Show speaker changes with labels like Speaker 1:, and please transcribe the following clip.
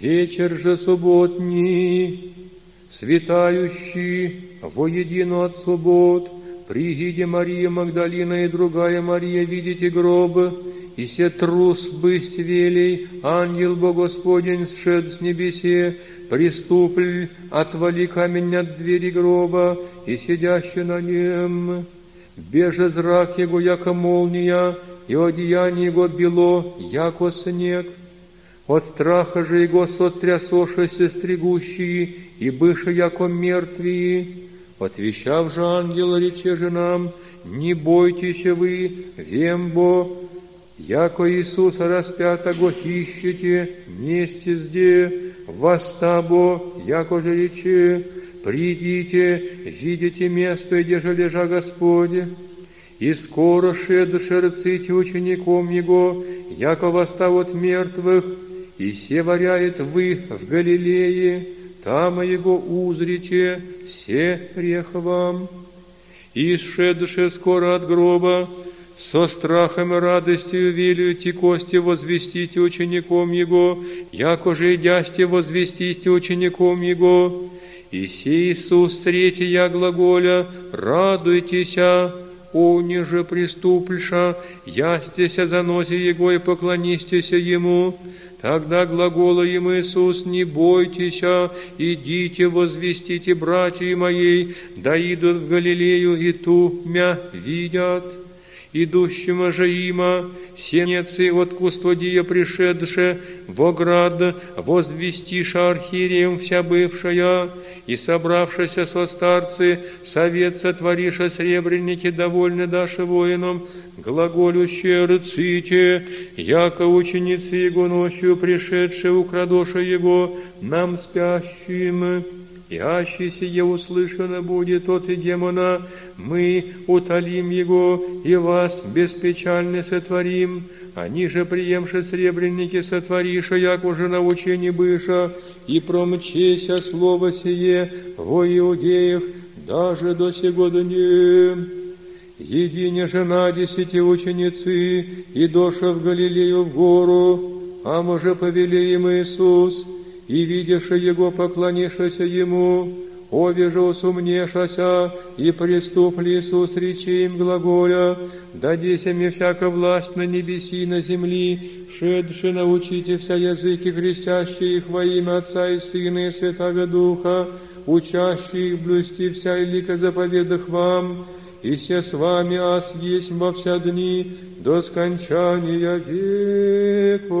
Speaker 1: Вечер же субботний, светающий воедино от суббот, пригиде Мария Магдалина и другая Мария, видите гробы, и се трус бысть велей, ангел Бог Господень сшед с небесе, приступль, отвали камень от двери гроба, и сидящий на нем. Беже зрак его, яко молния, и одеяние его бело, яко снег. От страха же его сотрясошися стригущие, и быше яко мертвые. Отвещав же ангел, рече же нам, не бойтесь вы, вембо, яко Иисуса распятого ищете, нести зде, востабо, яко же рече, придите, видите место, где же лежа Господь, и скоро шедуше рците учеником Его, яко восстав от мертвых, и севаряет вы в Галилее, там Его узрите, все рех вам. И шедуше скоро от гроба, со страхом и радостью велюйте кости возвестите учеником Его, яко же идясте возвестите учеником Его. И сей Иисус, третий я глаголя, радуйтеся, о ниже преступша, ястеся заносе Его и поклонистеся Ему. Тогда глагола им Иисус, не бойтесь, идите, возвестите братья моей, да идут в Галилею, и ту мя видят идущим же има, сенецы от кустодия пришедше, в оград, возвестиша архиереем вся бывшая, и собравшися со старцы, совет сотвориша сребренники, довольны даши воинам, глаголющие рыците, яко ученицы его ночью пришедшие украдоша его, нам спящим, и аще сие услышано будет от и демона, мы утолим его и вас беспечально сотворим. Они же, приемши сребренники, сотвориша, як уже научени быша, и промчеся слово сие во иудеев даже до сего дня. Едине жена десяти ученицы, и доша в Галилею в гору, а може повели им Иисус, и видяше Его поклонишася Ему, Ове же усумнешася, и преступли Иисус речи им глаголя, дадися мне всяка власть на небеси и на земли, шедши научите вся языки, крестящие их во имя Отца и Сына и Святого Духа, учащие их блюсти вся и лика заповедах вам, и все с вами ас есть во вся дни до скончания века.